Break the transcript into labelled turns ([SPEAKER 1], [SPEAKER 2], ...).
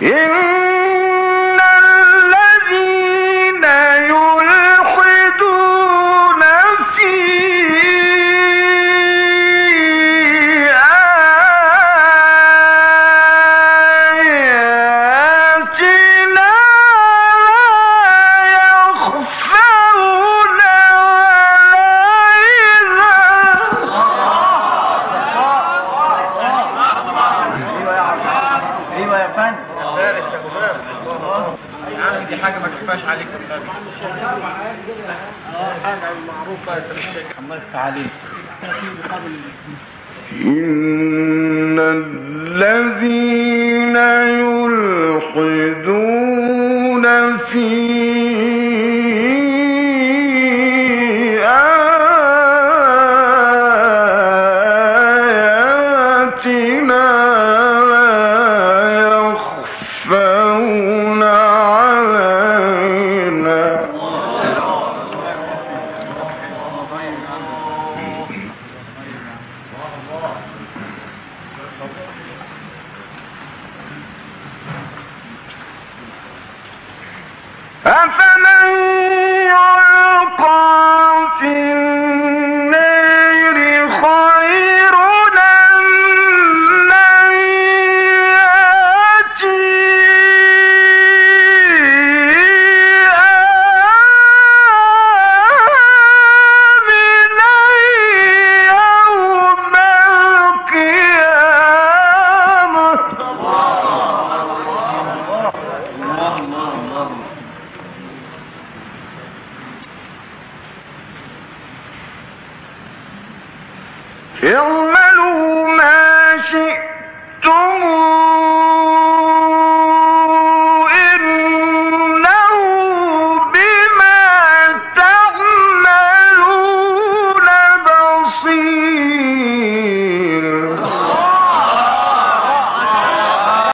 [SPEAKER 1] Yeah. دي حاجة ما تخفاش عليك يا فارس حاجة معروفة انت مش شايف
[SPEAKER 2] الله يفتح عليك
[SPEAKER 3] إن الذين يلحدون أفمن يوم